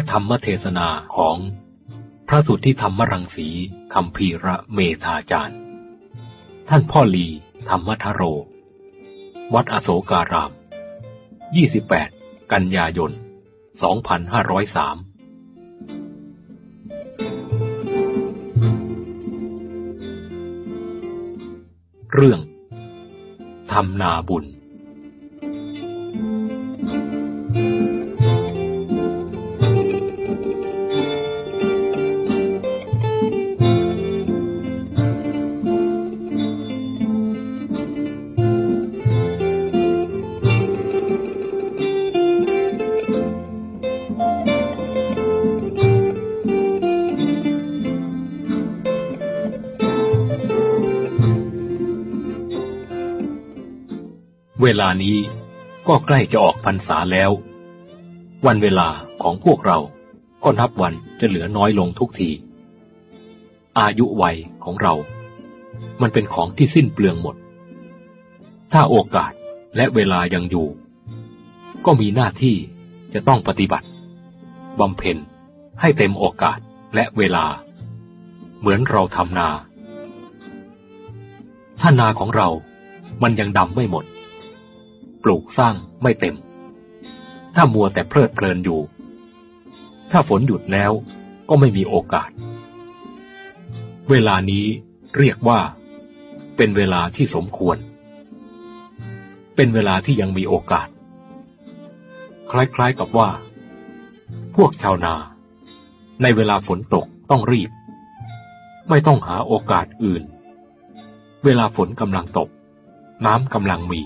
ระธรรมเทศนาของพระสุทธิธรรมรังสีคำพีระเมธาจารย์ ท่านพ่อลีธรรมทโร วัดอโศการาม 28 กันยายน 2503เรื่องทำนาบุญ ลานี้ก็ใกล้จะออกพรรษาแล้ว วันเวลาของพวกเราก็นับวันจะเหลือน้อยลงทุกที อายุวัยของเรา มันเป็นของที่สิ้นเปลืองหมด ถ้าโอกาสและเวลายังอยู่ ก็มีหน้าที่จะต้องปฏิบัติบำเพ็ญให้เต็มโอกาสและเวลา เหมือนเราทำนา ถ้านาของเรามันยังดำไม่หมด ปลูกสร้างไม่เต็ม ถ้ามัวแต่เพลิดเพลินอยู่ ถ้าฝนหยุดแล้วก็ไม่มีโอกาส เวลานี้เรียกว่า เป็นเวลาที่สมควร เป็นเวลาที่ยังมีโอกาส คล้ายๆกับว่า พวกชาวนา ในเวลาฝนตกต้องรีบ ไม่ต้องหาโอกาสอื่น เวลาฝนกำลังตก น้ำกำลังมี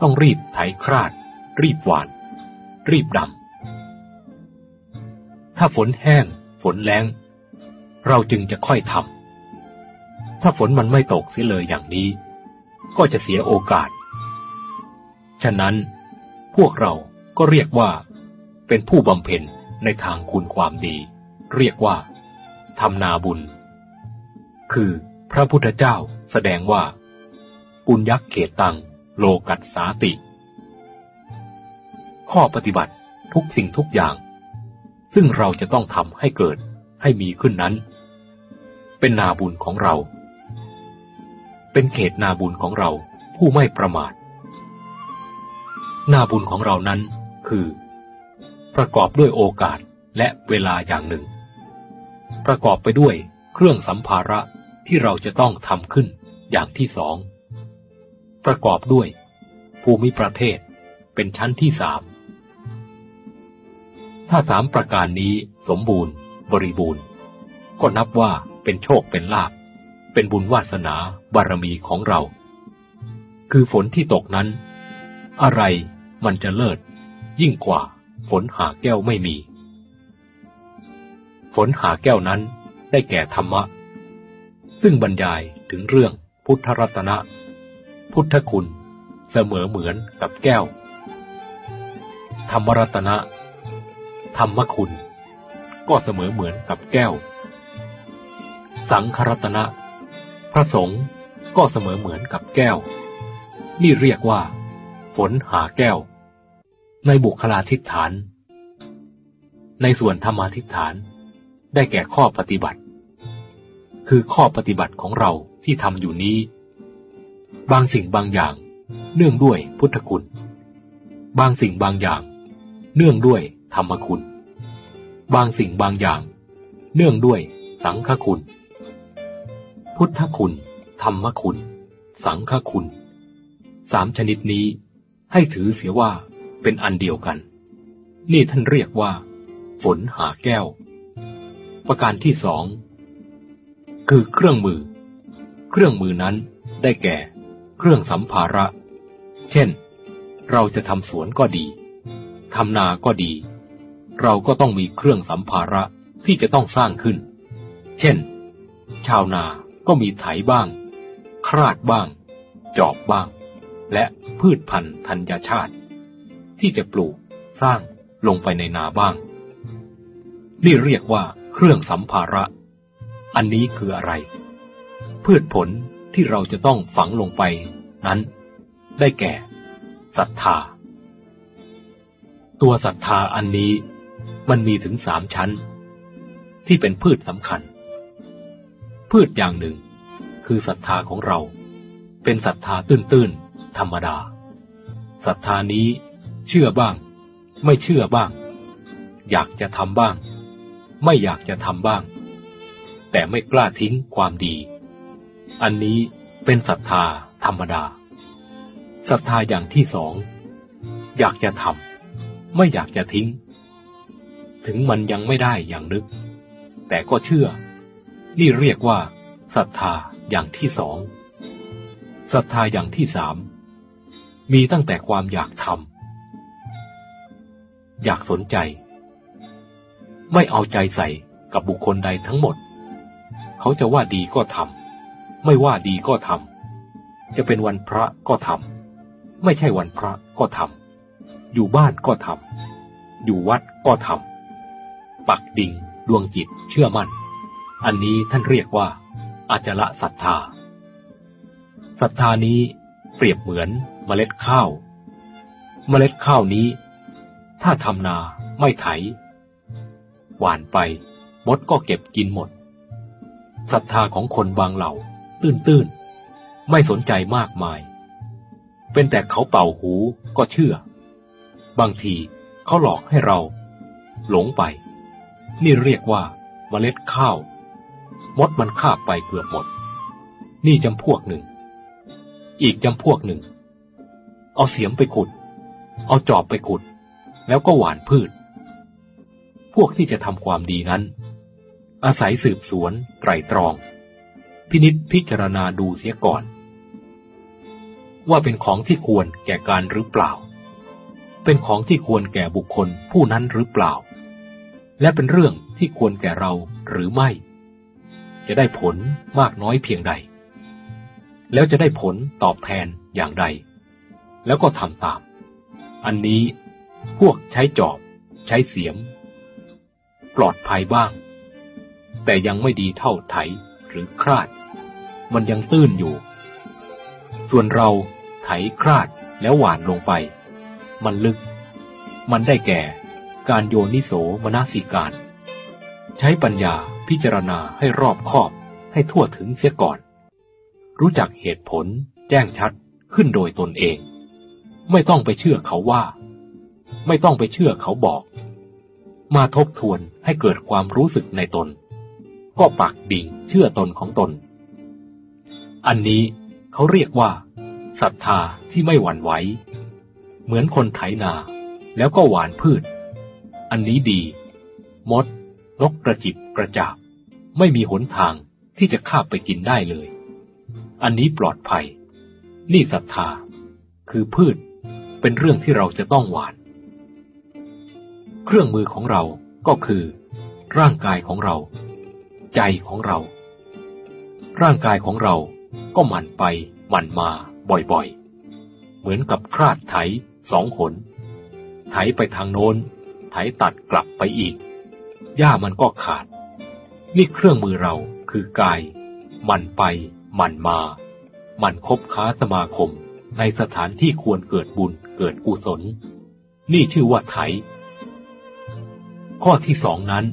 ต้องรีบไถคราด รีบหวาน รีบดำ ถ้าฝนแห้ง ฝนแรงเราจึงจะค่อยทำ ถ้าฝนมันไม่ตกเสียเลยอย่างนี้ ก็จะเสียโอกาส ฉะนั้นพวกเราก็เรียกว่า เป็นผู้บำเพ็ญในทางคุณความดี เรียกว่าทำนาบุญ คือพระพุทธเจ้าแสดงว่า ปุญยักเขตตัง โลกัสสาติ ข้อปฏิบัติทุกสิ่งทุกอย่าง ซึ่งเราจะต้องทำให้เกิดให้มีขึ้นนั้น เป็นนาบุญของเรา เป็นเขตนาบุญของเราผู้ไม่ประมาท นาบุญของเรานั้นคือ ประกอบด้วยโอกาสและเวลาอย่างหนึ่ง ประกอบไปด้วยเครื่องสัมภาระที่เราจะต้องทำขึ้นอย่างที่สอง ประกอบด้วย ภูมิประเทศ เป็นชั้นที่สาม ถ้าสามประการนี้สมบูรณ์ บริบูรณ์ ก็นับว่าเป็นโชคเป็นลาภเป็นบุญวาสนาบารมีของเรา คือฝนที่ตกนั้น อะไรมันจะเลิศ ยิ่งกว่า ฝนหาแก้วไม่มี ฝนหาแก้วนั้นได้แก่ธรรมะ ซึ่งบรรยายถึงเรื่องพุทธรัตนะ พุทธคุณ เสมอเหมือนกับแก้ว ธรรมรัตนะ ธรรมคุณ ก็เสมอเหมือนกับแก้ว สังครัตนะ พระสงฆ์ก็เสมอเหมือนกับแก้ว นี่เรียกว่า ฝนหาแก้ว ในบุคลาธิฐาน ในส่วนธรรมาธิฐาน ได้แก่ข้อปฏิบัติ คือข้อปฏิบัติของเราที่ทำอยู่นี้ บางสิ่งบางอย่าง เนื่องด้วยพุทธคุณ บางสิ่งบางอย่าง เนื่องด้วยธรรมคุณ บางสิ่งบางอย่าง เนื่องด้วยสังฆคุณ พุทธคุณ ธรรมคุณ สังฆคุณ สามชนิดนี้ให้ถือเสียว่าเป็นอันเดียวกัน นี่ท่านเรียกว่า ฝนหาแก้ว ประการที่สองคือเครื่องมือ เครื่องมือนั้นได้แก่ เครื่องสัมภาระ เช่น เราจะทำสวนก็ดีทำนาก็ดี เราก็ต้องมีเครื่องสัมภาระที่จะต้องสร้างขึ้น เช่น ชาวนาก็มีไถบ้าง คราดบ้าง จอบบ้าง และพืชพันธุ์ธัญชาติ ที่จะปลูกสร้างลงไปในนาบ้าง นี่เรียกว่าเครื่องสัมภาระ อันนี้คืออะไร พืชผล ที่เราจะต้องฝังลงไปนั้น ได้แก่ศรัทธา ตัวศรัทธาอันนี้มันมีถึงสามชั้น ที่เป็นพืชสำคัญ พืชอย่างหนึ่ง คือศรัทธาของเรา เป็นศรัทธาตื้นๆธรรมดาศรัทธานี้เชื่อบ้าง ไม่เชื่อบ้าง อยากจะทำบ้าง ไม่อยากจะทำบ้าง แต่ไม่กล้าทิ้งความดี อันนี้เป็นศรัทธาธรรมดา ศรัทธาอย่างที่สอง อยากจะทำไม่อยากจะทิ้ง ถึงมันยังไม่ได้อย่างนึก แต่ก็เชื่อ นี่เรียกว่าศรัทธาอย่างที่สอง ศรัทธาอย่างที่สาม มีตั้งแต่ความอยากทำ อยากสนใจ ไม่เอาใจใส่กับบุคคลใดทั้งหมด เขาจะว่าดีก็ทำ ไม่ว่าดีก็ทำจะเป็นวันพระก็ทำไม่ใช่วันพระก็ทำอยู่บ้านก็ทำอยู่วัดก็ทำปักดิ่งดวงจิตเชื่อมั่น อันนี้ท่านเรียกว่าอาจละศรัทธาศรัทธานี้เปรียบเหมือนเมล็ดข้าว เมล็ดข้าวนี้ ถ้าทำนาไม่ไถ หวานไปมดก็เก็บกินหมดศรัทธาของคนบางเหล่า ตื้นๆ ไม่สนใจมากมาย เป็นแต่เขาเป่าหูก็เชื่อ บางทีเขาหลอกให้เรา หลงไป นี่เรียกว่าเมล็ดข้าว มดมันคาบไปเกือบหมด นี่จำพวกหนึ่ง อีกจำพวกหนึ่ง เอาเสียมไปขุด เอาจอบไปขุด แล้วก็หวานพืช พวกที่จะทำความดีนั้น อาศัยสืบสวนไตรตรอง พินิษพิจารณาดูเสียก่อน ว่าเป็นของที่ควรแก่การหรือเปล่า เป็นของที่ควรแก่บุคคลผู้นั้นหรือเปล่า และเป็นเรื่องที่ควรแก่เราหรือไม่ จะได้ผลมากน้อยเพียงใด แล้วจะได้ผลตอบแทนอย่างใด แล้วก็ทำตาม อันนี้พวกใช้จอบ ใช้เสียม ปลอดภัยบ้าง แต่ยังไม่ดีเท่าไถหรือคราด มันยังตื้นอยู่ ส่วนเราไถคราดแล้วหวานลงไป มันลึก มันได้แก่ การโยนิโสมนสิการ ใช้ปัญญาพิจารณาให้รอบคอบให้ทั่วถึงเสียก่อน รู้จักเหตุผลแจ้งชัดขึ้นโดยตนเอง ไม่ต้องไปเชื่อเขาว่า ไม่ต้องไปเชื่อเขาบอก มาทบทวนให้เกิดความรู้สึกในตน ก็ปักดิ่งเชื่อตนของตน อันนี้เขาเรียกว่าศรัทธาที่ไม่หวั่นไหว เหมือนคนไถนาแล้วก็หวานพืช อันนี้ดี มด นกกระจิบกระจาบ ไม่มีหนทางที่จะคาบไปกินได้เลย อันนี้ปลอดภัย นี่ศรัทธา คือพืช เป็นเรื่องที่เราจะต้องหวาน เครื่องมือของเราก็คือ ร่างกายของเรา ใจของเรา ร่างกายของเรา ก็หมั่นไปหมั่นมาบ่อยๆ เหมือนกับคราดไถสองขนไถไปทางโน้น ไถตัดกลับไปอีก หญ้ามันก็ขาด นี่เครื่องมือเราคือกายหมั่นไปหมั่นมาหมั่นคบค้าสมาคม ในสถานที่ควรเกิดบุญเกิดกุศล นี่ชื่อว่าไถ ข้อที่สองนั้น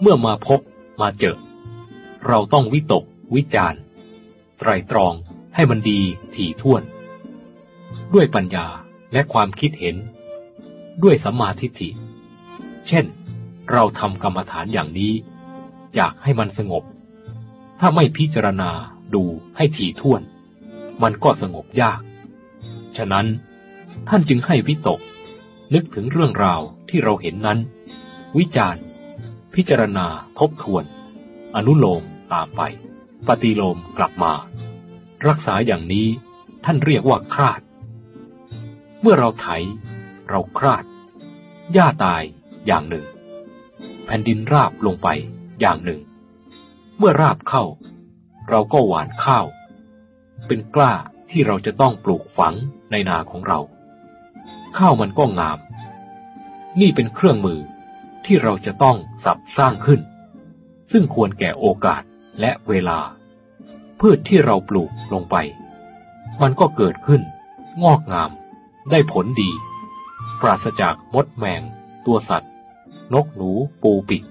เมื่อมาพบมาเจอ เราต้องวิตกวิจาร ไตรตรองให้มันดีถี่ถ้วน ด้วยปัญญาและความคิดเห็น ด้วยสัมมาทิฏฐิ เช่น เราทำกรรมฐานอย่างนี้ อยากให้มันสงบ ถ้าไม่พิจารณาดูให้ถี่ถ้วน มันก็สงบยาก ฉะนั้นท่านจึงให้วิตก นึกถึงเรื่องราวที่เราเห็นนั้น วิจารณ์ พิจารณาทบทวน อนุโลมตามไป ปฏิโลมกลับมา รักษาอย่างนี้ท่านเรียกว่าคราด เมื่อเราไถ เราคราด หญ้าตายอย่างหนึ่ง แผ่นดินราบลงไปอย่างหนึ่ง เมื่อราบเข้า เราก็หวานข้าว เป็นกล้าที่เราจะต้องปลูกฝังในนาของเรา ข้าวมันก็งาม นี่เป็นเครื่องมือที่เราจะต้องสับสร้างขึ้น ซึ่งควรแก่โอกาสและเวลา พืชที่เราปลูกลงไป มันก็เกิดขึ้น งอกงาม ได้ผลดี ปราศจากมดแมง ตัวสัตว์ นกหนูปูปิก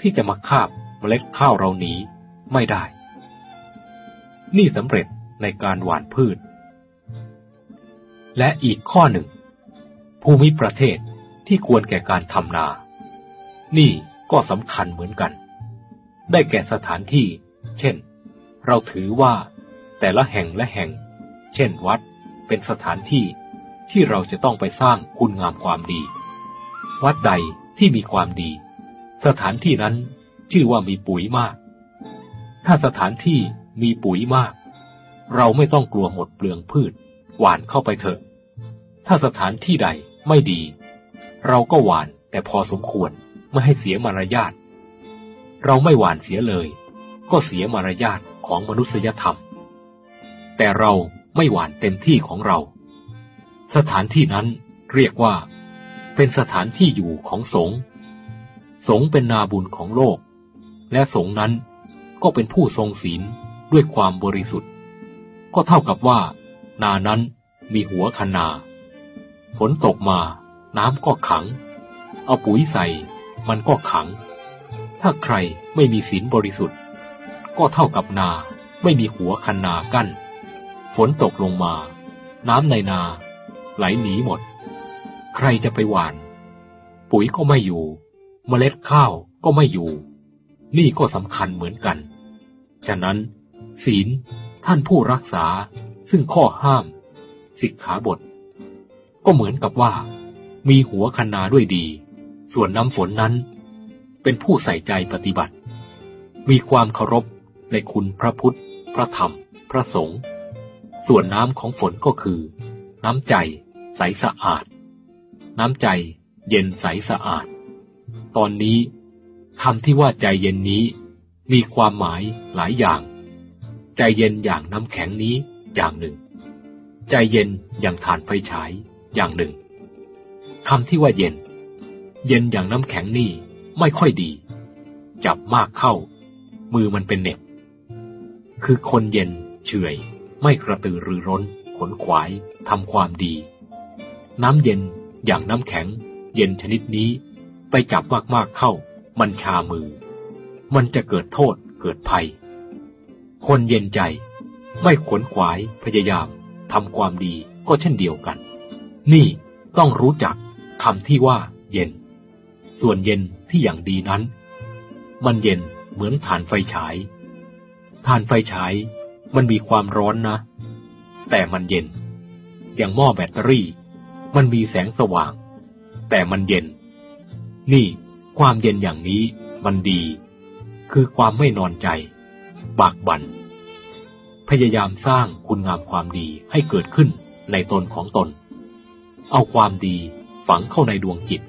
ที่จะมาคาบเมล็ดข้าวเราหนีไม่ได้ นี่สำเร็จในการหว่านพืช และอีกข้อหนึ่ง ภูมิประเทศที่ควรแก่การทำนา นี่ก็สำคัญเหมือนกัน ได้แก่สถานที่ เราถือว่า แต่ละแห่งและแห่ง เช่นวัด เป็นสถานที่ที่เราจะต้องไปสร้างคุณงามความดี วัดใดที่มีความดี สถานที่นั้นชื่อว่ามีปุ๋ยมาก ถ้าสถานที่มีปุ๋ยมาก เราไม่ต้องกลัวหมดเปลืองพืช หวานเข้าไปเถอะ ถ้าสถานที่ใดไม่ดี เราก็หวานแต่พอสมควรไม่ให้เสียมารยาท เราไม่หวานเสียเลย ก็เสียมารยาท ของมนุษยธรรม แต่เราไม่หวานเต็มที่ของเรา สถานที่นั้นเรียกว่า เป็นสถานที่อยู่ของสงฆ์สงฆ์เป็นนาบุญของโลก และสงฆ์นั้นก็เป็นผู้ทรงศีลด้วยความบริสุทธิ์ ก็เท่ากับว่า นานั้นมีหัวคันนาฝนตกมา น้ำก็ขัง เอาปุ๋ยใส่ มันก็ขัง ถ้าใครไม่มีศีลบริสุทธิ์ ก็เท่ากับนาไม่มีหัวคันนากั้น ฝนตกลงมา น้ำในนา ไหลหนีหมด ใครจะไปหวาน ปุ๋ยก็ไม่อยู่ เมล็ดข้าวก็ไม่อยู่ นี่ก็สำคัญเหมือนกัน ฉะนั้น ศีลท่านผู้รักษาซึ่งข้อห้าม สิกขาบท ก็เหมือนกับว่า มีหัวคันนาด้วยดี ส่วนน้ำฝนนั้น เป็นผู้ใส่ใจปฏิบัติ มีความเคารพ ในคุณพระพุทธ พระธรรม พระสงฆ์ ส่วนน้ำของฝนก็คือ น้ำใจ ใสสะอาด น้ำใจ เย็นใสสะอาด ตอนนี้คำที่ว่าใจเย็นนี้ มีความหมายหลายอย่าง ใจเย็นอย่างน้ำแข็งนี้อย่างหนึ่ง ใจเย็นอย่างฐานไฟฉายอย่างหนึ่งคำที่ว่าเย็น เย็นอย่างน้ำแข็งนี่ไม่ค่อยดี จับมากเข้า มือมันเป็นเหน็บ คือคนเย็นเฉยไม่กระตือรือร้น ขนขวายทำความดี น้ำเย็นอย่างน้ำแข็ง เย็นชนิดนี้ ไปจับมากๆเข้า มันชามือ มันจะเกิดโทษเกิดภัย คนเย็นใจ ไม่ขนขวายพยายามทำความดีก็เช่นเดียวกัน นี่ต้องรู้จักคำที่ว่า เย็น ส่วนเย็นที่อย่างดีนั้น มันเย็นเหมือนฐานไฟฉาย ฐานไฟฉายมันมีความร้อนนะ แต่มันเย็น อย่างหม้อแบตเตอรี่ มันมีแสงสว่าง แต่มันเย็น นี่ความเย็นอย่างนี้มันดี คือความไม่นอนใจ บากบัน่นพยายามสร้างคุณงามความดีให้เกิดขึ้นในตนของตน เอาความดีฝังเข้าในดวงจิต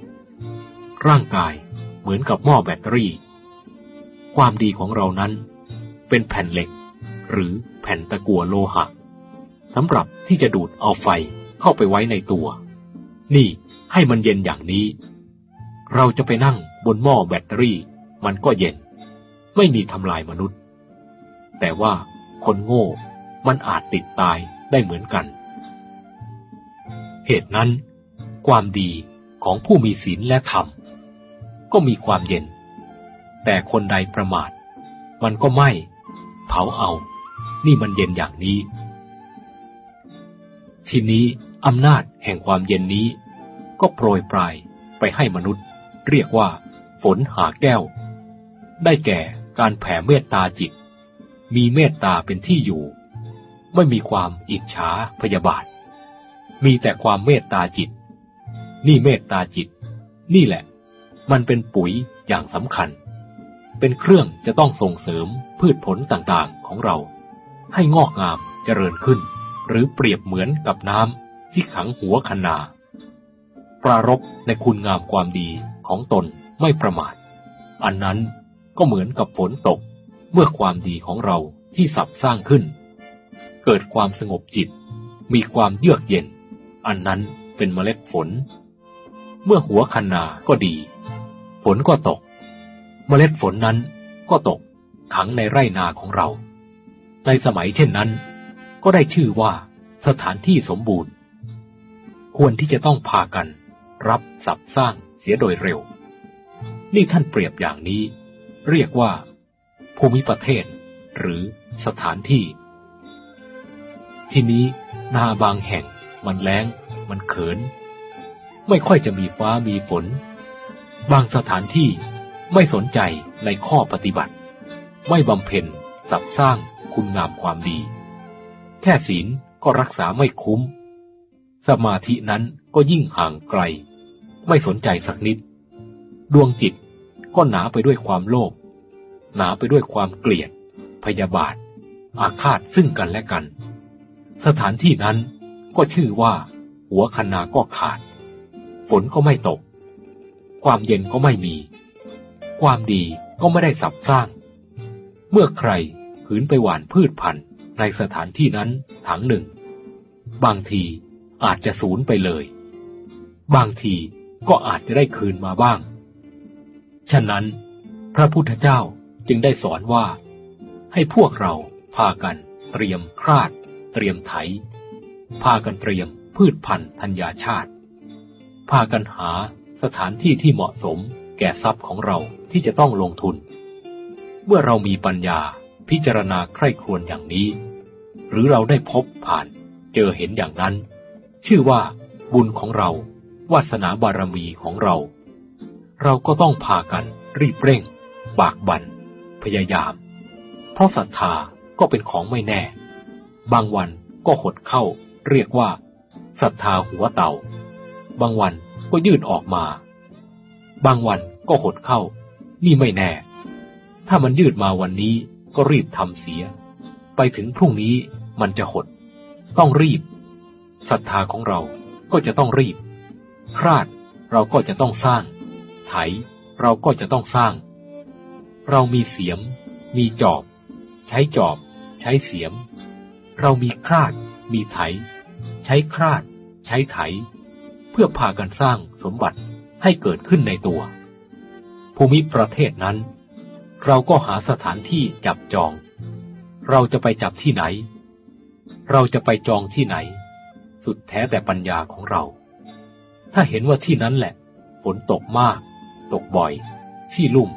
ร่างกายเหมือนกับหม้อแบตเตอรี่ ความดีของเรานั้น เป็นแผ่นเหล็ก หรือแผ่นตะกั่วโลหะสำหรับที่จะดูดเอาไฟเข้าไปไว้ในตัว นี่ให้มันเย็นอย่างนี้ เราจะไปนั่งบนหม้อแบตเตอรี่ มันก็เย็น ไม่มีทำลายมนุษย์ แต่ว่าคนโง่มันอาจติดตายได้เหมือนกัน เหตุนั้น ความดีของผู้มีศีลและธรรม ก็มีความเย็น แต่คนใดประมาท มันก็ไม่ เผาเอา นี่มันเย็นอย่างนี้ ทีนี้อำนาจแห่งความเย็นนี้ ก็โปรยปลายไปให้มนุษย์ เรียกว่า ฝนหาแก้ว ได้แก่การแผ่เมตตาจิต มีเมตตาเป็นที่อยู่ ไม่มีความอิจฉาพยาบาท มีแต่ความเมตตาจิต นี่เมตตาจิต นี่แหละ มันเป็นปุ๋ยอย่างสำคัญ เป็นเครื่องจะต้องส่งเสริมพืชผลต่างๆของเรา ให้งอกงามเจริญขึ้น หรือเปรียบเหมือนกับน้ำที่ขังหัวคันนา ปรารบในคุณงามความดีของตนไม่ประมาท อันนั้นก็เหมือนกับฝนตก เมื่อความดีของเราที่สับสร้างขึ้น เกิดความสงบจิต มีความเยือกเย็น อันนั้นเป็นเมล็ดฝน เมื่อหัวคันนาก็ดี ฝนก็ตก มล็ดฝนนั้นก็ตกขังในไร่นาของเรา ในสมัยเช่นนั้น ก็ได้ชื่อว่าสถานที่สมบูรณ์ ควรที่จะต้องพากัน รับสับสร้างเสียโดยเร็ว นี่ท่านเปรียบอย่างนี้ เรียกว่า ภูมิประเทศ หรือสถานที่ ทีนี้นาบางแห่งมันแล้ง มันเขิน ไม่ค่อยจะมีฟ้ามีฝน บางสถานที่ ไม่สนใจในข้อปฏิบัติ ไม่บำเพ็ญสับสร้างคุณงามความดี แค่ศีลก็รักษาไม่คุ้ม สมาธินั้นก็ยิ่งห่างไกล ไม่สนใจสักนิด ดวงจิตก็หนาไปด้วยความโลภหนาไปด้วยความเกลียด พยาบาท อาฆาตซึ่งกันและกัน สถานที่นั้นก็ชื่อว่า หัวคณาก็ขาด ฝนก็ไม่ตก ความเย็นก็ไม่มี ความดีก็ไม่ได้สับสร้าง เมื่อใครขืนไปหว่านพืชพันธุ์ในสถานที่นั้นถังหนึ่ง บางทีอาจจะสูญไปเลย บางทีก็อาจจะได้คืนมาบ้าง ฉะนั้น พระพุทธเจ้าจึงได้สอนว่า ให้พวกเราพากันเตรียมคราด เตรียมไถ พากันเตรียมพืชพันธุ์ธัญญาชาติ พากันหาสถานที่ที่เหมาะสมแก่ทรัพย์ของเรา ที่จะต้องลงทุน เมื่อเรามีปัญญาพิจารณาใคร่ครวญอย่างนี้ หรือเราได้พบผ่านเจอเห็นอย่างนั้น ชื่อว่าบุญของเรา วาสนาบารมีของเรา เราก็ต้องพากันรีบเร่งปากบันพยายาม เพราะศรัทธาก็เป็นของไม่แน่ บางวันก็หดเข้า เรียกว่าศรัทธาหัวเต่า บางวันก็ยืดออกมา บางวันก็หดเข้า นี่ไม่แน่ ถ้ามันยืดมาวันนี้ก็รีบทำเสีย ไปถึงพรุ่งนี้มันจะหด ต้องรีบศรัทธาของเราก็จะต้องรีบคราดเราก็จะต้องสร้าง ไถ เราก็จะต้องสร้าง เรามีเสียม มีจอบ ใช้จอบ ใช้เสียม เรามีคราด มีไถ ใช้คราด ใช้ไถ เพื่อพากันสร้างสมบัติให้เกิดขึ้นในตัว ภูมิประเทศนั้น เราก็หาสถานที่จับจอง เราจะไปจับที่ไหน เราจะไปจองที่ไหน สุดแท้แต่ปัญญาของเรา ถ้าเห็นว่าที่นั้นแหละฝนตกมาก ตกบ่อย ที่ลุ่ม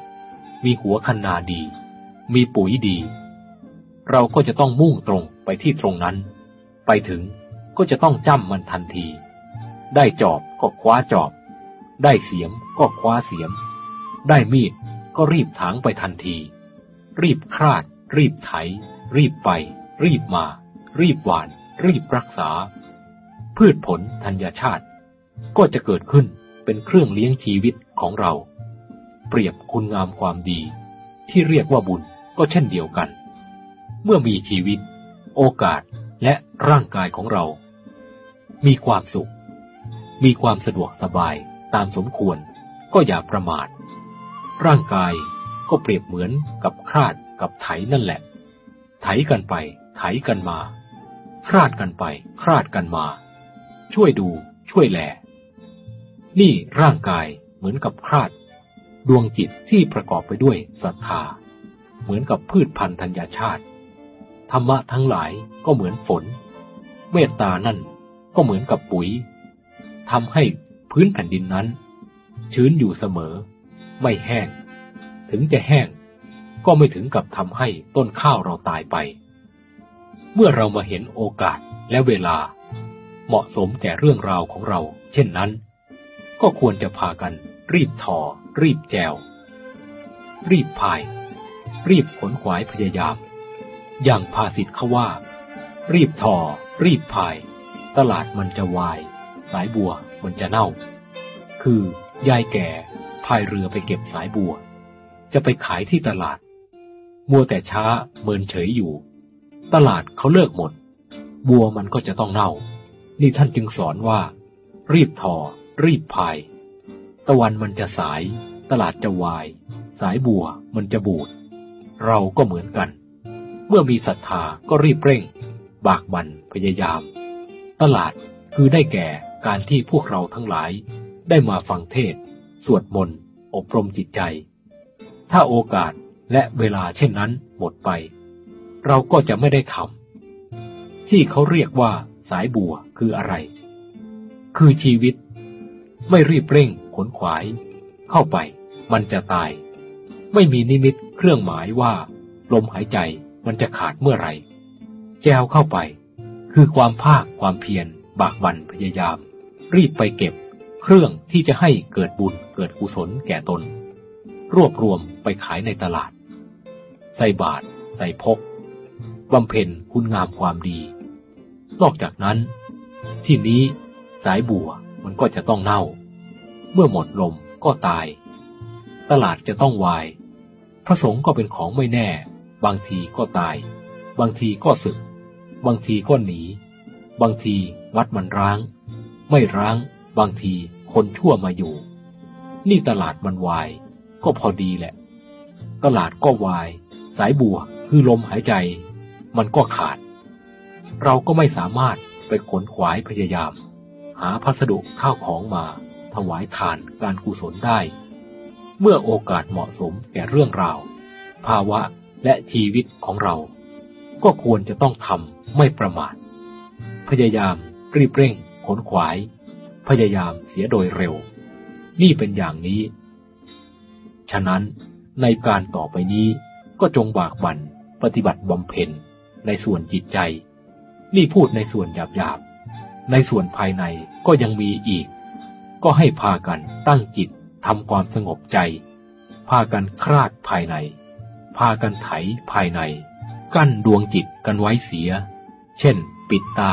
มีหัวคันนาดี มีปุ๋ยดี เราก็จะต้องมุ่งตรงไปที่ตรงนั้น ไปถึงก็จะต้องจ้ำมันทันที ได้จอบก็คว้าจอบ ได้เสียมก็คว้าเสียม ได้มีดก็รีบถางไปทันที รีบคราด รีบไถ รีบไป รีบมา รีบหวาน รีบรักษา พืชผลธัญชาติ ก็จะเกิดขึ้นเป็นเครื่องเลี้ยงชีวิตของเรา เปรียบคุณงามความดี ที่เรียกว่าบุญก็เช่นเดียวกัน เมื่อมีชีวิต โอกาสและร่างกายของเรา มีความสุข มีความสะดวกสบายตามสมควรก็อย่าประมาท ร่างกายก็เปรียบเหมือนกับคราดกับไถนั่นแหละ ไถกันไป ไถกันมาคราดกันไปคราดกันมา ช่วยดูช่วยแล นี่ร่างกายเหมือนกับคราด ดวงจิตที่ประกอบไปด้วยศรัทธา เหมือนกับพืชพันธุ์ธัญญาชาติ ธรรมะทั้งหลายก็เหมือนฝน เมตตานั่นก็เหมือนกับปุ๋ยทำให้พื้นแผ่นดินนั้น ชื้นอยู่เสมอ ไม่แห้ง ถึงจะแห้ง ก็ไม่ถึงกับทำให้ต้นข้าวเราตายไป เมื่อเรามาเห็นโอกาสและเวลา เหมาะสมแก่เรื่องราวของเรา เช่นนั้น ก็ควรจะพากัน รีบทอ รีบแจว รีบพาย รีบขนขวายพยายาม อย่างภาษิตเขาว่า รีบทอ รีบพาย ตลาดมันจะวาย สายบัวมันจะเน่า คือยายแก่ พายเรือไปเก็บสายบัว จะไปขายที่ตลาด มัวแต่ช้าเมินเฉยอยู่ ตลาดเขาเลิกหมด บัวมันก็จะต้องเน่า นี่ท่านจึงสอนว่า รีบทอ รีบพาย ตะวันมันจะสาย ตลาดจะวาย สายบัวมันจะบูด เราก็เหมือนกัน เมื่อมีศรัทธาก็รีบเร่ง บากบันพยายาม ตลาดคือได้แก่การที่พวกเราทั้งหลายได้มาฟังเทศ สวดมนต์ อบรมจิตใจ ถ้าโอกาสและเวลาเช่นนั้นหมดไป เราก็จะไม่ได้ทำที่เขาเรียกว่าสายบัวคืออะไร คือชีวิต ไม่รีบเร่งขนขวาย เข้าไปมันจะตาย ไม่มีนิมิตเครื่องหมายว่า ลมหายใจมันจะขาดเมื่อไหร่แจวเข้าไป คือความภาคความเพียรบากบันพยายาม รีบไปเก็บ เครื่องที่จะให้เกิดบุญเกิดกุศลแก่ตน รวบรวมไปขายในตลาด ใส่บาท ใส่พกบำเพ็ญคุณงามความดี นอกจากนั้น ที่นี้สายบัวมันก็จะต้องเน่า เมื่อหมดลมก็ตาย ตลาดจะต้องวาย พระสงฆ์ก็เป็นของไม่แน่ บางทีก็ตาย บางทีก็สึก บางทีก็หนี บางทีวัดมันร้าง ไม่ร้าง บางที คนชั่วมาอยู่ นี่ตลาดมันวาย ก็พอดีแหละ ตลาดก็วาย สายบัวคือลมหายใจ มันก็ขาด เราก็ไม่สามารถไปขนขวายพยายาม หาพัสดุข้าวของมา ถวายทานการกุศลได้ เมื่อโอกาสเหมาะสมแก่เรื่องราว ภาวะและชีวิตของเรา ก็ควรจะต้องทำไม่ประมาท พยายามรีบเร่งขนขวาย พยายามเสียโดยเร็ว นี่เป็นอย่างนี้ ฉะนั้นในการต่อไปนี้ก็จงบากบั่นปฏิบัติบำเพ็ญในส่วนจิตใจ นี่พูดในส่วนหยาบๆ ในส่วนภายในก็ยังมีอีก ก็ให้พากันตั้งจิตทำความสงบใจ พากันคราดภายใน พากันไถภายใน กั้นดวงจิตกันไว้เสีย เช่น ปิดตา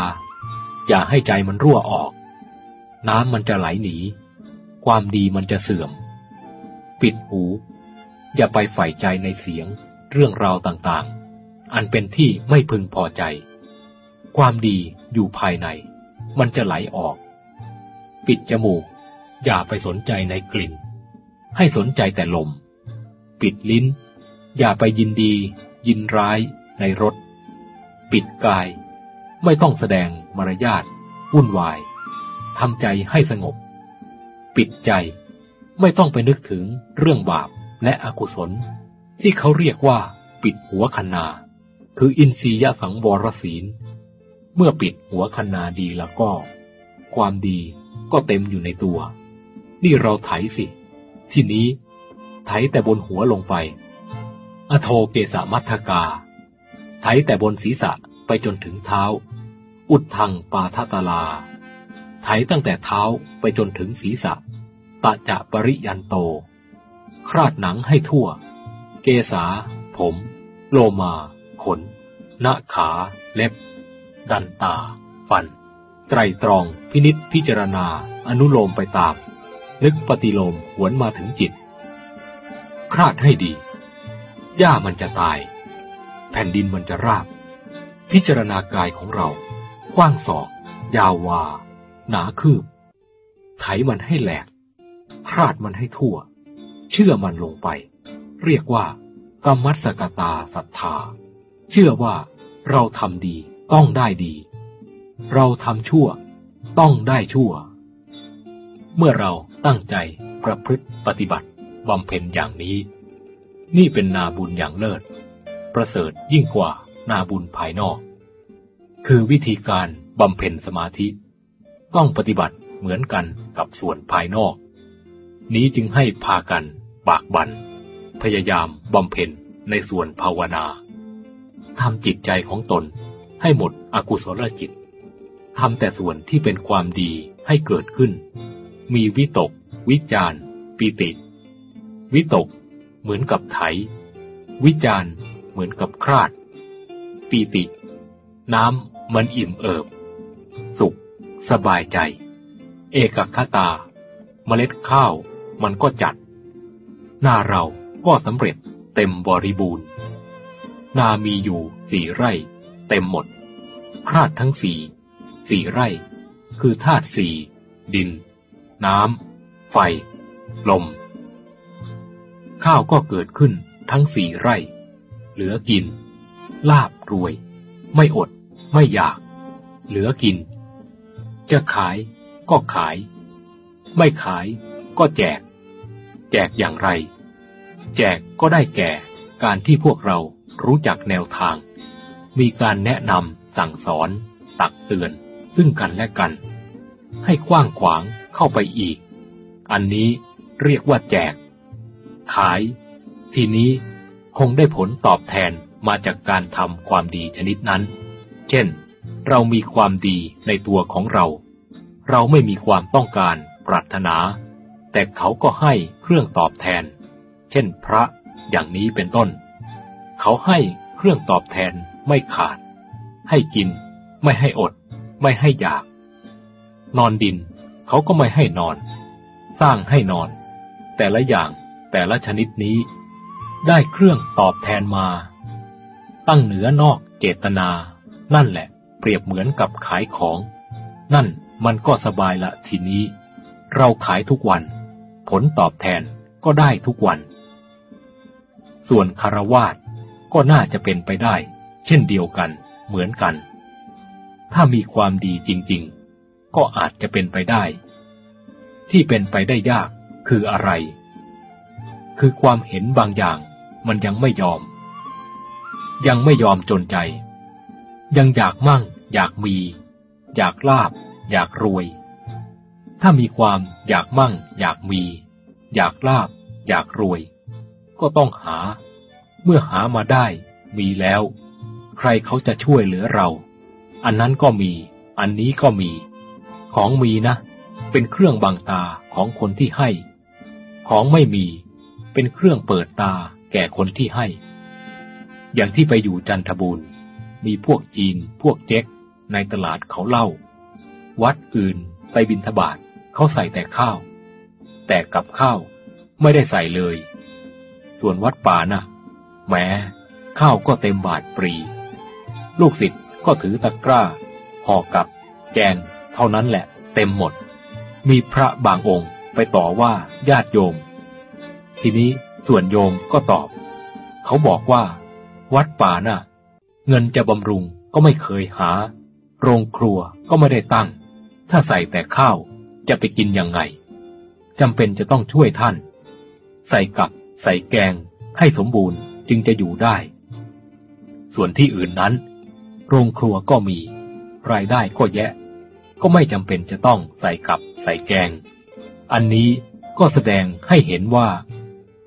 อย่าให้ใจมันรั่วออก น้ำมันจะไหลหนี ความดีมันจะเสื่อม ปิดหู อย่าไปใฝ่ใจในเสียง เรื่องราวต่างๆ อันเป็นที่ไม่พึงพอใจ ความดีอยู่ภายใน มันจะไหลออก ปิดจมูก อย่าไปสนใจในกลิ่น ให้สนใจแต่ลม ปิดลิ้น อย่าไปยินดี ยินร้าย ในรถปิดกาย ไม่ต้องแสดงมารยาทวุ่นวาย ทำใจให้สงบ ปิดใจไม่ต้องไปนึกถึงเรื่องบาปและอกุศล ที่เขาเรียกว่าปิดหัวคันนา คืออินทรียสังวรศีล เมื่อปิดหัวคันนาดีแล้วก็ ความดีก็เต็มอยู่ในตัว นี่เราไถสิ ที่นี้ ไถแต่บนหัวลงไป อโทเกสามัทกา ไถแต่บนศีรษะไปจนถึงเท้า อุดทังปาทตาลา ไถตั้งแต่เท้าไปจนถึงศีรษะ ตะจะปริยันโต คราดหนังให้ทั่ว เกษา ผม โลมา ขน หน้าขา เล็บ ดันตา ฟัน ไตรตรอง พินิษพิจารณา อนุโลมไปตาม นึกปฏิโลมหวนมาถึงจิต คราดให้ดี หญ้ามันจะตาย แผ่นดินมันจะราบ พิจารณากายของเรา กว้างศอก ยาววา หนาคืบ ไถมันให้แหลกคราดมันให้ทั่ว เชื่อมันลงไป เรียกว่ากรรมัสกตาศรัทธา เชื่อว่าเราทำดีต้องได้ดี เราทำชั่วต้องได้ชั่ว เมื่อเราตั้งใจประพฤติปฏิบัติบำเพ็ญอย่างนี้ นี่เป็นนาบุญอย่างเลิศ ประเสริฐยิ่งกว่านาบุญภายนอก คือวิธีการบำเพ็ญสมาธิ ต้องปฏิบัติเหมือนกันกับส่วนภายนอก นี้จึงให้พากันบากบันพยายามบำเพ็ญในส่วนภาวนาทำจิตใจของตนให้หมดอกุศลจิตทำแต่ส่วนที่เป็นความดีให้เกิดขึ้น มีวิตก วิจารปิติ วิตก เหมือนกับไถ วิจารเหมือนกับคราด ปีติ น้ำมันอิ่มเอิบ สบายใจ เอกคตา เมล็ดข้าวมันก็จัด หน้าเราก็สำเร็จเต็มบริบูรณ์ นามีอยู่สี่ไร่ เต็มหมดคราดทั้งสี่ สี่ไร่ คือธาตุสี่ ดิน น้ำ ไฟ ลม ข้าวก็เกิดขึ้นทั้งสี่ไร่ เหลือกิน ลาบรวย ไม่อด ไม่อยาก เหลือกิน จะขายก็ขาย ไม่ขายก็แจก แจกอย่างไร แจกก็ได้แก่การที่พวกเรารู้จักแนวทาง มีการแนะนำสั่งสอน ตักเตือน ซึ่งกันและกัน ให้กว้างขวางเข้าไปอีก อันนี้เรียกว่าแจก ขาย ทีนี้คงได้ผลตอบแทนมาจากการทำความดีชนิดนั้น เช่น เรามีความดีในตัวของเรา เราไม่มีความต้องการปรารถนา แต่เขาก็ให้เครื่องตอบแทน เช่นพระอย่างนี้เป็นต้น เขาให้เครื่องตอบแทนไม่ขาด ให้กิน ไม่ให้อด ไม่ให้อยาก นอนดิน เขาก็ไม่ให้นอน สร้างให้นอน แต่ละอย่างแต่ละชนิดนี้ ได้เครื่องตอบแทนมา ตั้งเหนือนอกเจตนา นั่นแหละ เปรียบเหมือนกับขายของ นั่น มันก็สบายละทีนี้ เราขายทุกวัน ผลตอบแทนก็ได้ทุกวัน ส่วนคารวาสก็น่าจะเป็นไปได้ เช่นเดียวกัน เหมือนกัน ถ้ามีความดีจริง ๆ ก็อาจจะเป็นไปได้ ที่เป็นไปได้ยากคืออะไร คือความเห็นบางอย่างมันยังไม่ยอม ยังไม่ยอมจนใจ ยังอยากมั่ง อยากมี อยากลาบ อยากรวย ถ้ามีความอยากมั่ง อยากมี อยากลาบ อยากรวย ก็ต้องหา เมื่อหามาได้ มีแล้ว ใครเขาจะช่วยเหลือเรา อันนั้นก็มี อันนี้ก็มี ของมีนะ เป็นเครื่องบังตาของคนที่ให้ ของไม่มี เป็นเครื่องเปิดตาแก่คนที่ให้ อย่างที่ไปอยู่จันทบูรณ์มีพวกจีน พวกเจ๊กในตลาดเขาเล่า วัดอื่นไปบินทบาทเขาใส่แต่ข้าว แต่กับข้าวไม่ได้ใส่เลย ส่วนวัดป่านะ่ะแม้ข้าวก็เต็มบาทปรี ลูกศิษย์ก็ถือตะกร้าห่อกับแกงเท่านั้นแหละ เต็มหมด มีพระบางองค์ไปต่อว่าญาติโยม ทีนี้ส่วนโยมก็ตอบ เขาบอกว่า วัดป่าน่ะ เงินจะบำรุงก็ไม่เคยหา โรงครัวก็ไม่ได้ตั้ง ถ้าใส่แต่ข้าวจะไปกินยังไงจำเป็นจะต้องช่วยท่าน ใส่กับ ใส่แกง ให้สมบูรณ์จึงจะอยู่ได้ ส่วนที่อื่นนั้น โรงครัวก็มี รายได้ก็แยะ ก็ไม่จำเป็นจะต้องใส่กับ ใส่แกง อันนี้ก็แสดงให้เห็นว่า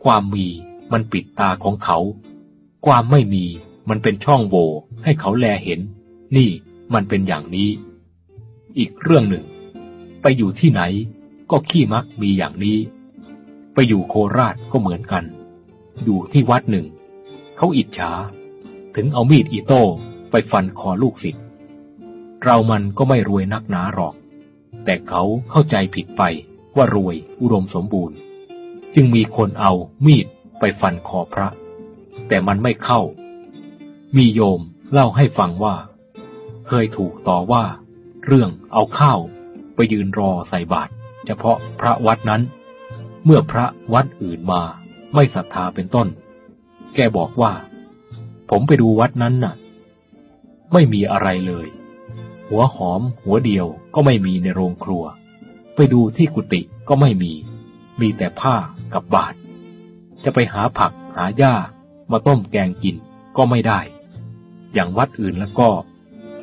ความมีมันปิดตาของเขา ความไม่มีมันเป็นช่องโหว่ให้เขาแลเห็น นี่มันเป็นอย่างนี้ อีกเรื่องหนึ่ง ไปอยู่ที่ไหนก็ขี้มักมีอย่างนี้ ไปอยู่โคราชก็เหมือนกัน อยู่ที่วัดหนึ่ง เขาอิจฉา ถึงเอามีดอิโต้ไปฟันคอลูกศิษย์ เรามันก็ไม่รวยนักหนาหรอก แต่เขาเข้าใจผิดไปว่ารวยอุดมสมบูรณ์ จึงมีคนเอามีดไปฟันคอพระ แต่มันไม่เข้า มีโยมเล่าให้ฟังว่า เคยถูกต่อว่า เรื่องเอาข้าวไปยืนรอใส่บาตรเฉพาะพระวัดนั้น เมื่อพระวัดอื่นมาไม่ศรัทธาเป็นต้น แกบอกว่า ผมไปดูวัดนั้นน่ะ ไม่มีอะไรเลย หัวหอมหัวเดียวก็ไม่มีในโรงครัว ไปดูที่กุฏิก็ไม่มี มีแต่ผ้ากับบาตรจะไปหาผักหาหญ้ามาต้มแกงกินก็ไม่ได้ อย่างวัดอื่นแล้วก็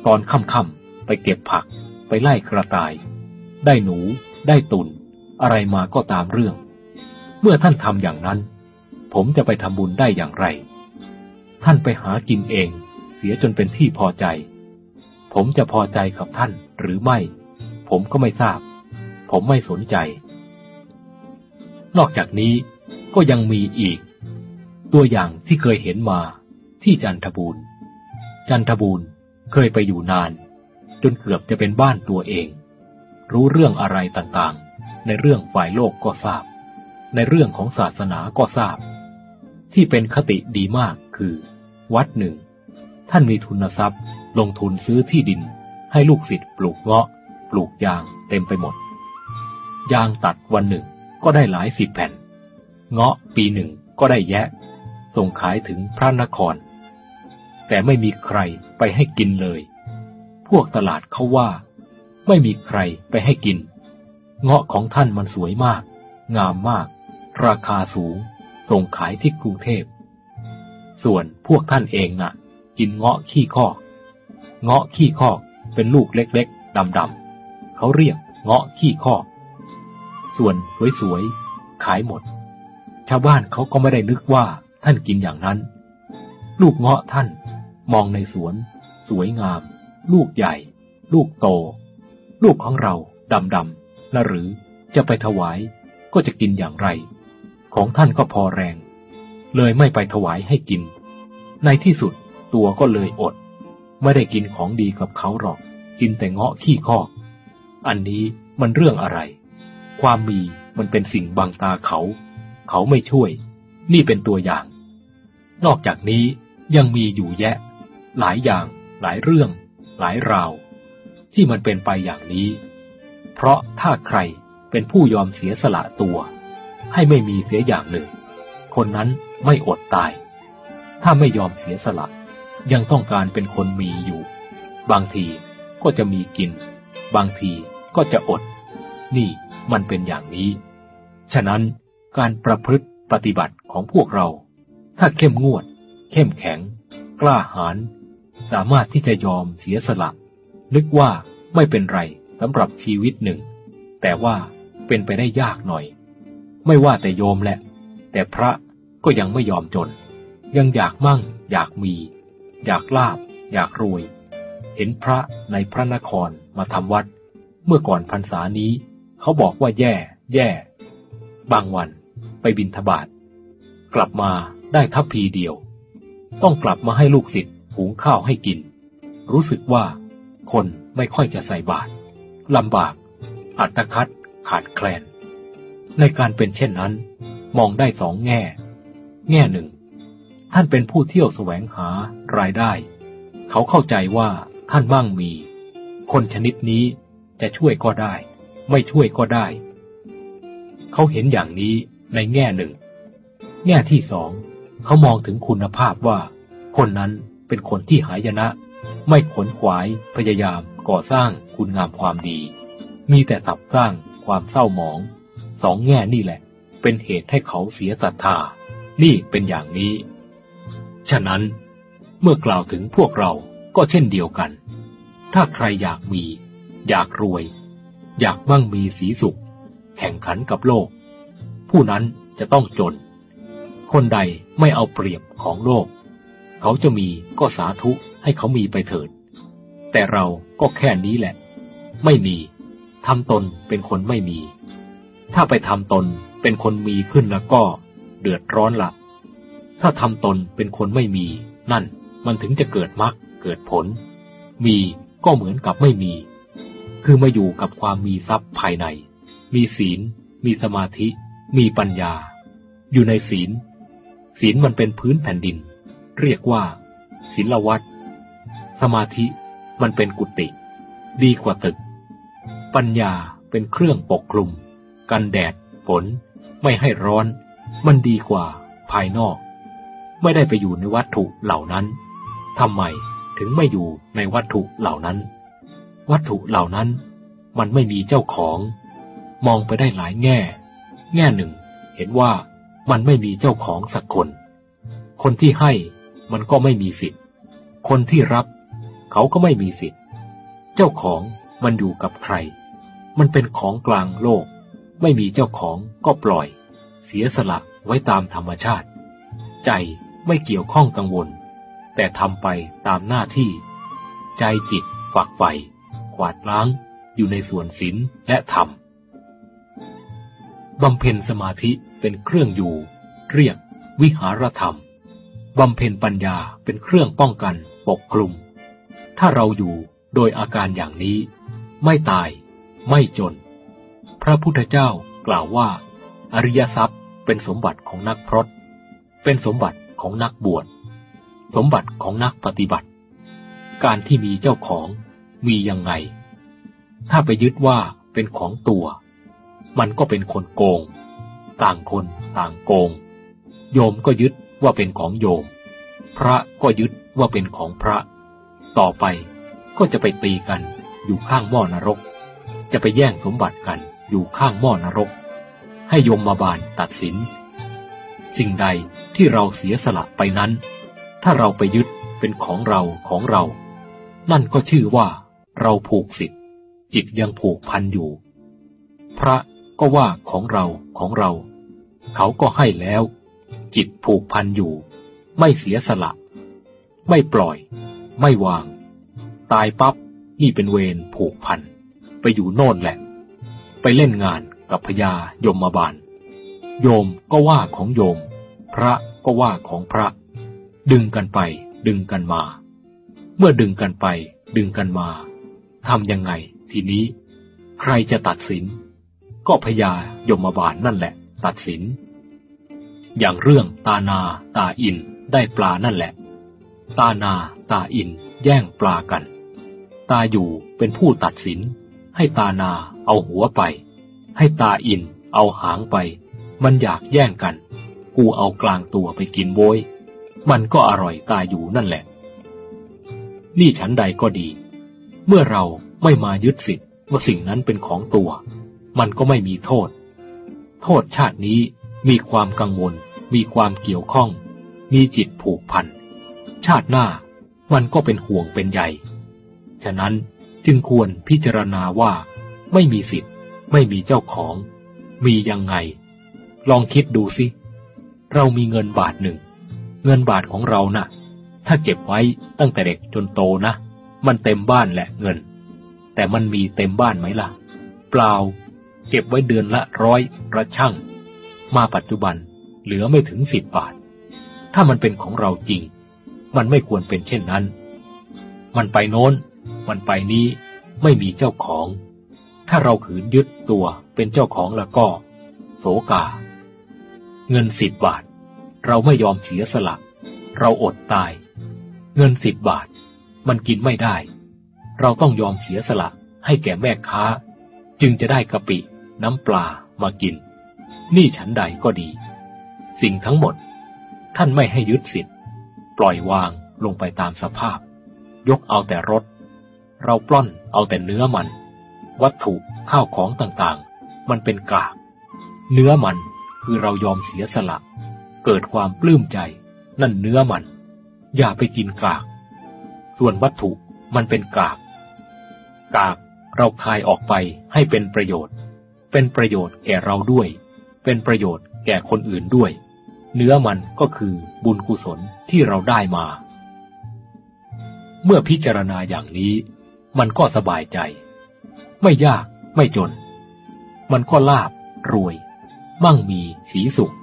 ตอนค่ำๆ ไปเก็บผัก ไปไล่กระต่าย ได้หนู ได้ตุนอะไรมาก็ตามเรื่อง เมื่อท่านทำอย่างนั้น ผมจะไปทำบุญได้อย่างไร ท่านไปหากินเอง เสียจนเป็นที่พอใจ ผมจะพอใจกับท่านหรือไม่ ผมก็ไม่ทราบ ผมไม่สนใจ นอกจากนี้ก็ยังมีอีก ตัวอย่างที่เคยเห็นมาที่จันทบูรณ์จันทบูรณ์เคยไปอยู่นาน จนเกือบจะเป็นบ้านตัวเอง รู้เรื่องอะไรต่างๆ ในเรื่องฝ่ายโลกก็ทราบ ในเรื่องของศาสนาก็ทราบ ที่เป็นคติดีมากคือ วัดหนึ่ง ท่านมีทุนทรัพย์ ลงทุนซื้อที่ดิน ให้ลูกศิษย์ปลูกเงาะ ปลูกยางเต็มไปหมด ยางตัดวันหนึ่งก็ได้หลายสิบแผ่น เงาะปีหนึ่งก็ได้แยะ ส่งขายถึงพระนคร แต่ไม่มีใครไปให้กินเลย วกตลาดเขาว่า ไม่มีใครไปให้กิน เงาะของท่านมันสวยมาก งามมาก ราคาสูง ส่งขายที่กรุงเทพ ส่วนพวกท่านเองนะ่ะ กินเงาะขี้คอก เงาะขี้คอกเป็นลูกเล็กๆดำๆเขาเรียกเงาะขี้คอก ส่วนสวยๆขายหมดเฉาวบ้านเขาก็ไม่ได้นึกว่าท่านกินอย่างนั้น ลูกเงาะท่านมองในสวน สวยงาม ลูกใหญ่ ลูกโต ลูกของเราดำดำและหรือจะไปถวายก็จะกินอย่างไร ของท่านก็พอแรง เลยไม่ไปถวายให้กิน ในที่สุดตัวก็เลยอด ไม่ได้กินของดีกับเขาหรอก กินแต่เงาะขี้คอก อันนี้มันเรื่องอะไร ความมีมันเป็นสิ่งบังตาเขา เขาไม่ช่วย นี่เป็นตัวอย่าง นอกจากนี้ยังมีอยู่แยะ หลายอย่างหลายเรื่อง หลายราว ที่มันเป็นไปอย่างนี้ เพราะถ้าใครเป็นผู้ยอมเสียสละตัว ให้ไม่มีเสียอย่างหนึ่ง คนนั้นไม่อดตาย ถ้าไม่ยอมเสียสละ ยังต้องการเป็นคนมีอยู่ บางทีก็จะมีกิน บางทีก็จะอด นี่มันเป็นอย่างนี้ ฉะนั้นการประพฤติปฏิบัติของพวกเรา ถ้าเข้มงวด เข้มแข็ง กล้าหาญ สามารถที่จะยอมเสียสละ นึกว่าไม่เป็นไรสำหรับชีวิตหนึ่ง แต่ว่าเป็นไปได้ยากหน่อย ไม่ว่าแต่โยมแหละ แต่พระก็ยังไม่ยอมจน ยังอยากมั่ง อยากมี อยากลาบ อยากรวย เห็นพระในพระนครมาทำวัด เมื่อก่อนพรรษานี้ เขาบอกว่าแย่ แย่ บางวันไปบินทบาทกลับมาได้ทัพพีเดียว ต้องกลับมาให้ลูกศิษย์ หุงข้าวให้กิน รู้สึกว่าคนไม่ค่อยจะใส่บาตรลำบาก อัตคัดขาดแคลน ในการเป็นเช่นนั้น มองได้สองแง่ แง่หนึ่ง ท่านเป็นผู้เที่ยวแสวงหารายได้ เขาเข้าใจว่าท่านมั่งมี คนชนิดนี้จะช่วยก็ได้ ไม่ช่วยก็ได้ เขาเห็นอย่างนี้ในแง่หนึ่ง แง่ที่สอง เขามองถึงคุณภาพว่า คนนั้น เป็นคนที่หายนะ ไม่ขนขวายพยายามก่อสร้างคุณงามความดี มีแต่สับสร้างความเศร้าหมอง สองแง่นี่แหละ เป็นเหตุให้เขาเสียศรัทธา นี่เป็นอย่างนี้ ฉะนั้นเมื่อกล่าวถึงพวกเราก็เช่นเดียวกัน ถ้าใครอยากมี อยากรวย อยากมั่งมีสีสุข แข่งขันกับโลก ผู้นั้นจะต้องจน คนใดไม่เอาเปรียบของโลก เขาจะมีก็สาธุให้เขามีไปเถิด แต่เราก็แค่นี้แหละ ไม่มีทำตนเป็นคนไม่มี ถ้าไปทำตนเป็นคนมีขึ้นแล้วก็ เดือดร้อนละถ้าทำตนเป็นคนไม่มี นั่นมันถึงจะเกิดมรรคเกิดผล มีก็เหมือนกับไม่มี คือมาอยู่กับความมีทรัพย์ภายใน มีศีล มีสมาธิ มีปัญญา อยู่ในศีล ศีลมันเป็นพื้นแผ่นดิน เรียกว่าศีลวัตสมาธิมันเป็นกุฏิดีกว่าตึก ปัญญาเป็นเครื่องปกคลุม กันแดดฝนไม่ให้ร้อน มันดีกว่าภายนอก ไม่ได้ไปอยู่ในวัตถุเหล่านั้นทำไมถึงไม่อยู่ในวัตถุเหล่านั้น วัตถุเหล่านั้น มันไม่มีเจ้าของ มองไปได้หลายแง่ แง่หนึ่ง เห็นว่ามันไม่มีเจ้าของสักคน คนที่ให้ มันก็ไม่มีสิทธิ์ คนที่รับ เขาก็ไม่มีสิทธิ์ เจ้าของมันอยู่กับใคร มันเป็นของกลางโลก ไม่มีเจ้าของก็ปล่อย เสียสละไว้ตามธรรมชาติ ใจไม่เกี่ยวข้องกังวล แต่ทำไปตามหน้าที่ ใจจิตฝักใฝ่กวาดล้างอยู่ในส่วนศีลและธรรมบำเพ็ญสมาธิเป็นเครื่องอยู่ เรียกวิหารธรรม บำเพ็ญปัญญาเป็นเครื่องป้องกัน ปกคลุม ถ้าเราอยู่โดยอาการอย่างนี้ ไม่ตาย ไม่จน พระพุทธเจ้ากล่าวว่า อริยทรัพย์เป็นสมบัติของนักพรตเป็นสมบัติของนักบวช สมบัติของนักปฏิบัติ การที่มีเจ้าของมียังไง ถ้าไปยึดว่าเป็นของตัว มันก็เป็นคนโกง ต่างคนต่างโกง โยมก็ยึด ว่าเป็นของโยม พระก็ยึดว่าเป็นของพระ ต่อไปก็จะไปตีกันอยู่ข้างหม้อนรก จะไปแย่งสมบัติกันอยู่ข้างหม้อนรก ให้ยมมาบาลตัดสิน สิ่งใดที่เราเสียสละไปนั้น ถ้าเราไปยึดเป็นของเราของเรา นั่นก็ชื่อว่าเราผูกสิทธิ์จิตยังผูกพันอยู่ พระก็ว่าของเราของเรา เขาก็ให้แล้ว จิตผูกพันอยู่ ไม่เสียสละ ไม่ปล่อย ไม่วาง ตายปับ๊บนี่เป็นเวรผูกพัน ไปอยู่โน่นแหละ ไปเล่นงานกับพญายมมาบาล โยมก็ว่าของโยม พระก็ว่าของพระ ดึงกันไป ดึงกันมา เมื่อดึงกันไป ดึงกันมาทำยังไงทีนี้ ใครจะตัดสิน ก็พญายมบาลนั่นแหละ ตัดสิน อย่างเรื่องตานาตาอินได้ปลานั่นแหละ ตานาตาอินแย่งปลากัน ตาอยู่เป็นผู้ตัดสิน ให้ตานาเอาหัวไป ให้ตาอินเอาหางไป มันอยากแย่งกัน กูเอากลางตัวไปกินโว้ยมันก็อร่อยตาอยู่นั่นแหละ นี่ฉันใดก็ดี เมื่อเราไม่มายึดสิทธิ์ว่าสิ่งนั้นเป็นของตัว มันก็ไม่มีโทษ โทษชาตินี้ มีความกังวล มีความเกี่ยวข้อง มีจิตผูกพัน ชาติหน้ามันก็เป็นห่วงเป็นใยฉะนั้นจึงควรพิจารณาว่า ไม่มีสิทธิ์ ไม่มีเจ้าของ มียังไง ลองคิดดูสิ เรามีเงินบาทหนึ่ง เงินบาทของเรานะ่ะ ถ้าเก็บไว้ตั้งแต่เด็กจนโตนะ มันเต็มบ้านแหละเงิน แต่มันมีเต็มบ้านไหมล่ะ เปล่า เก็บไว้เดือนละร้อยระช่าง มาปัจจุบันเหลือไม่ถึงสิบบาท ถ้ามันเป็นของเราจริง มันไม่ควรเป็นเช่นนั้น มันไปโน้น มันไปนี้ไม่มีเจ้าของ ถ้าเราขืนยึดตัวเป็นเจ้าของแล้วก็ โสกา เงินสิบบาท เราไม่ยอมเสียสละ เราอดตาย เงินสิบบาท มันกินไม่ได้ เราต้องยอมเสียสละให้แก่แม่ค้า จึงจะได้กะปิ น้ำปลามากิน นี่ฉันใดก็ดี สิ่งทั้งหมด ท่านไม่ให้ยึดสิทธิ์ปล่อยวางลงไปตามสภาพ ยกเอาแต่รถเราปล้อนเอาแต่เนื้อมัน วัตถุข้าวของต่างๆ มันเป็นกาก เนื้อมันคือเรายอมเสียสละ เกิดความปลื้มใจ นั่นเนื้อมัน อย่าไปกินกาก ส่วนวัตถุมันเป็นกาก กากเราคายออกไปให้เป็นประโยชน์ เป็นประโยชน์แก่เราด้วย เป็นประโยชน์แก่คนอื่นด้วย เนื้อมันก็คือบุญกุศลที่เราได้มา เมื่อพิจารณาอย่างนี้ มันก็สบายใจ ไม่ยากไม่จน มันก็ลาบ รวย มั่งมีสีสุข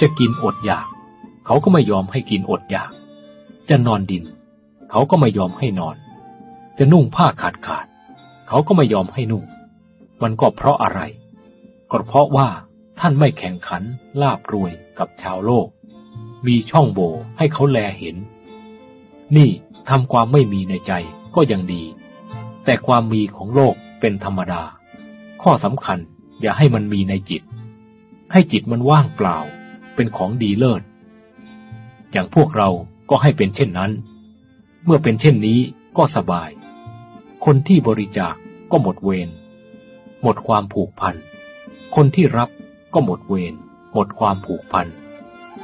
จะกินอดอยาก เขาก็ไม่ยอมให้กินอดอยาก จะนอนดิน เขาก็ไม่ยอมให้นอน จะนุ่งผ้าขาดขาด เขาก็ไม่ยอมให้นุ่ง มันก็เพราะอะไรก็เพราะว่า ท่านไม่แข่งขันลาบรวยกับชาวโลก มีช่องโบให้เขาแลเห็น นี่ทำความไม่มีในใจก็ยังดี แต่ความมีของโลกเป็นธรรมดา ข้อสำคัญอย่าให้มันมีในจิต ให้จิตมันว่างเปล่า เป็นของดีเลิศ อย่างพวกเราก็ให้เป็นเช่นนั้น เมื่อเป็นเช่นนี้ก็สบาย คนที่บริจาคก็หมดเวร หมดความผูกพัน คนที่รับ ก็หมดเวรหมดความผูกพัน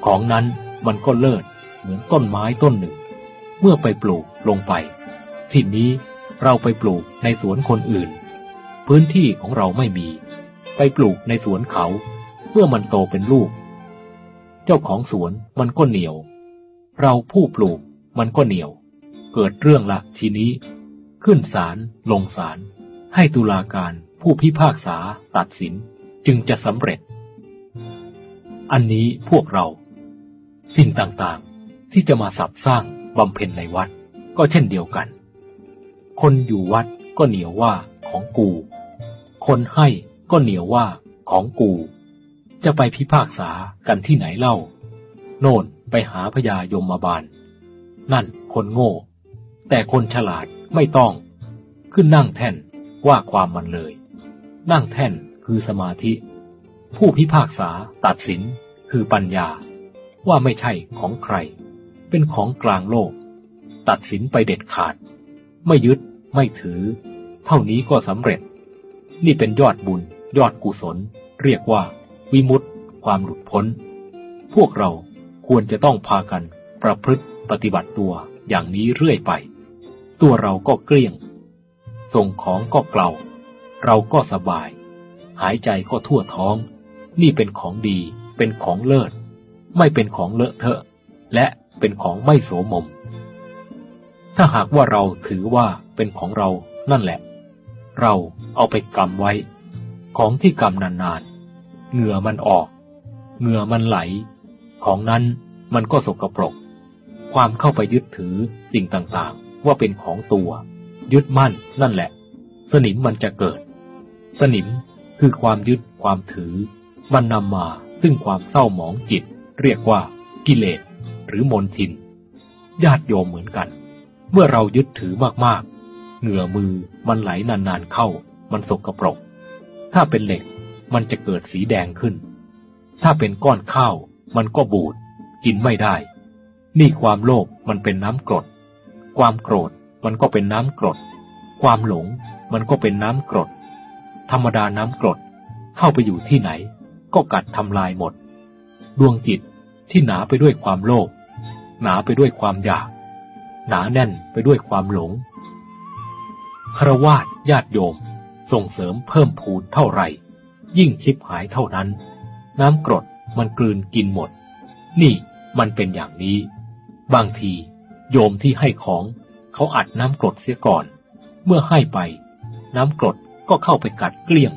ของนั้นมันก็เลิศเหมือนต้นไม้ต้นหนึ่ง เมื่อไปปลูกลงไป ทีนี้เราไปปลูกในสวนคนอื่น พื้นที่ของเราไม่มี ไปปลูกในสวนเขา เมื่อมันโตเป็นลูก เจ้าของสวนมันก็เหนียว เราผู้ปลูกมันก็เหนียว เกิดเรื่องละทีนี้ ขึ้นศาลลงศาลให้ตุลาการผู้พิพากษาตัดสินจึงจะสำเร็จ อันนี้พวกเรา สิ่งต่างๆ ที่จะมาสับสร้างบำเพ็ญในวัด ก็เช่นเดียวกัน คนอยู่วัดก็เหนียวว่าของกู คนให้ก็เหนียวว่าของกู จะไปพิพากษากันที่ไหนเล่า โน่นไปหาพญายมมาบาล นั่นคนโง่ แต่คนฉลาดไม่ต้อง ขึ้นนั่งแท่นว่าความมันเลย นั่งแท่นคือสมาธิ ผู้พิพากษาตัดสินคือปัญญา ว่าไม่ใช่ของใคร เป็นของกลางโลก ตัดสินไปเด็ดขาด ไม่ยึดไม่ถือ เท่านี้ก็สำเร็จ นี่เป็นยอดบุญ ยอดกุศล เรียกว่า วิมุตติความหลุดพ้น พวกเราควรจะต้องพากันประพฤติปฏิบัติตัวอย่างนี้เรื่อยไป ตัวเราก็เกลี้ยง ส่งของก็เกลาเราก็สบาย หายใจก็ทั่วท้อง นี่เป็นของดี เป็นของเลิศ ไม่เป็นของเลอะเทอะ และเป็นของไม่โสมม ถ้าหากว่าเราถือว่าเป็นของเรานั่นแหละ เราเอาไปกำไว้ ของที่กำนานๆ เหงื่อมันออก เหงื่อมันไหล ของนั้นมันก็สกปรก ความเข้าไปยึดถือสิ่งต่างๆ ว่าเป็นของตัว ยึดมั่นนั่นแหละ สนิมมันจะเกิด สนิมคือความยึดความถือ มันนำมาซึ่งความเศร้าหมองจิต เรียกว่ากิเลสหรือมนทิน ญาติโยมเหมือนกัน เมื่อเรายึดถือมากๆ เหงื่อมือมันไหลนานๆเข้า มันสกปรก ถ้าเป็นเหล็กมันจะเกิดสีแดงขึ้น ถ้าเป็นก้อนข้าว มันก็บูด กินไม่ได้ นี่ความโลภมันเป็นน้ำกรด ความโกรธมันก็เป็นน้ำกรด ความหลงมันก็เป็นน้ำกรด ธรรมดาน้ำกรดเข้าไปอยู่ที่ไหน ก็กัดทำลายหมด ดวงจิตที่หนาไปด้วยความโลภหนาไปด้วยความอยาก หนาแน่นไปด้วยความหลงครวาดญาติโยม ส่งเสริมเพิ่มพูนเท่าไหร่ ยิ่งชิบหายเท่านั้น น้ำกรดมันกลืนกินหมด นี่มันเป็นอย่างนี้ บางที โยมที่ให้ของเขาอัดน้ำกรดเสียก่อน เมื่อให้ไป น้ำกรดก็เข้าไปกัดเกลี้ยง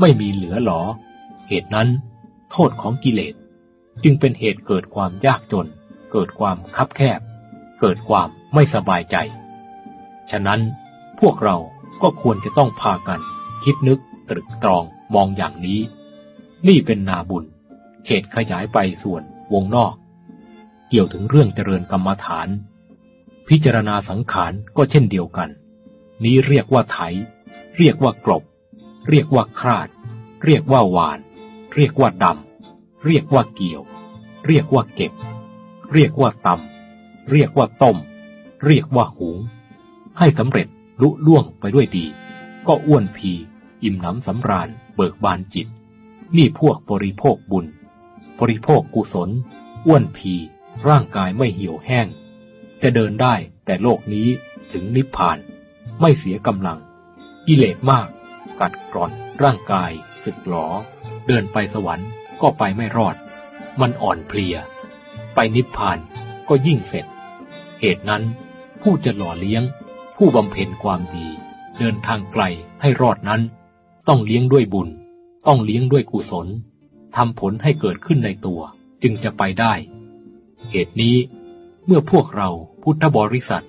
ไม่มีเหลือหรอ ตุนั้น โทษของกิเลส จึงเป็นเหตุเกิดความยากจน เกิดความคับแคบ เกิดความไม่สบายใจ ฉะนั้นพวกเราก็ควรจะต้องพากัน คิดนึกตรึกตรองมองอย่างนี้ นี่เป็นนาบุญเขตขยายไปส่วนวงนอก เกี่ยวถึงเรื่องเจริญกรรมฐาน พิจารณาสังขารก็เช่นเดียวกัน นี้เรียกว่าไถ เรียกว่ากลบ เรียกว่าคราด เรียกว่าหวาน เรียกว่าดำ เรียกว่าเกี่ยว เรียกว่าเก็บ เรียกว่าตำเรียกว่าต้ม เรียกว่าหุง ให้สำเร็จลุล่วงไปด้วยดี ก็อ้วนพี อิ่มหนำสำราญ เบิกบานจิต นี่พวกบริโภคบุญ บริโภคกุศล อ้วนพี ร่างกายไม่เหี่ยวแห้ง จะเดินได้แต่โลกนี้ถึงนิพพาน ไม่เสียกำลังกิเลสมาก กัดกร่อนร่างกายสึกหลอ เดินไปสวรรค์ก็ไปไม่รอด มันอ่อนเพลีย ไปนิพพานก็ยิ่งเสร็จ เหตุนั้นผู้จะหล่อเลี้ยง ผู้บำเพ็ญความดี เดินทางไกลให้รอดนั้น ต้องเลี้ยงด้วยบุญ ต้องเลี้ยงด้วยกุศลทำผลให้เกิดขึ้นในตัว จึงจะไปได้ เหตุนี้ เมื่อพวกเราพุทธบริษัท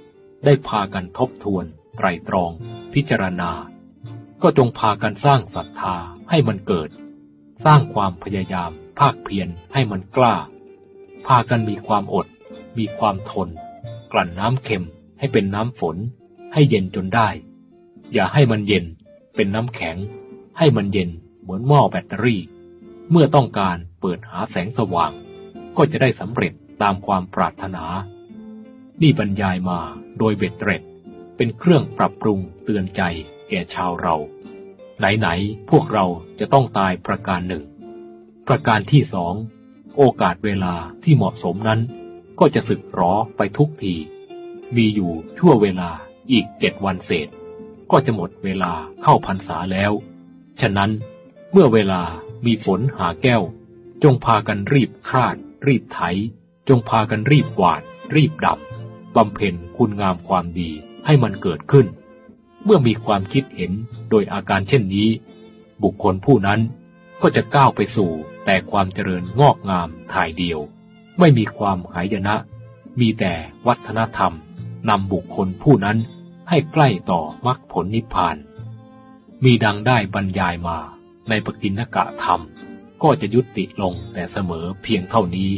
ได้พากันทบทวน ไตรตรอง พิจารณา ก็จงพากันสร้างศรัทธาให้มันเกิด สร้างความพยายาม ภาคเพียรให้มันกล้า พากันมีความอด มีความทน กลั่นน้ำเค็มให้เป็นน้ำฝน ให้เย็นจนได้ อย่าให้มันเย็น เป็นน้ำแข็ง ให้มันเย็นเหมือนหม้อแบตเตอรี่ เมื่อต้องการเปิดหาแสงสว่าง ก็จะได้สำเร็จตามความปรารถนา นี่บรรยายมาโดยเบ็ดเร็ด เป็นเครื่องปรับปรุงเตือนใจแก่ชาวเรา ไหนๆพวกเราจะต้องตายประการหนึ่ง ประการที่สอง โอกาสเวลาที่เหมาะสมนั้น ก็จะสึกหรอไปทุกที มีอยู่ชั่วเวลาอีกเจ็ดวันเศษ ก็จะหมดเวลาเข้าพรรษาแล้ว ฉะนั้นเมื่อเวลามีฝนหาแก้ว จงพากันรีบคราด รีบไถ จงพากันรีบหวานรีบดับ บำเพ็ญคุณงามความดีให้มันเกิดขึ้น เมื่อมีความคิดเห็นโดยอาการเช่นนี้ บุคคลผู้นั้นก็จะก้าวไปสู่แต่ความเจริญงอกงามถ่ายเดียว ไม่มีความหายนะ มีแต่วัฒนธรรมนำบุคคลผู้นั้นให้ใกล้ต่อมรรคผลนิพพาน มีดังได้บรรยายมาในปกินกะธรรม ก็จะยุติลงแต่เสมอเพียงเท่านี้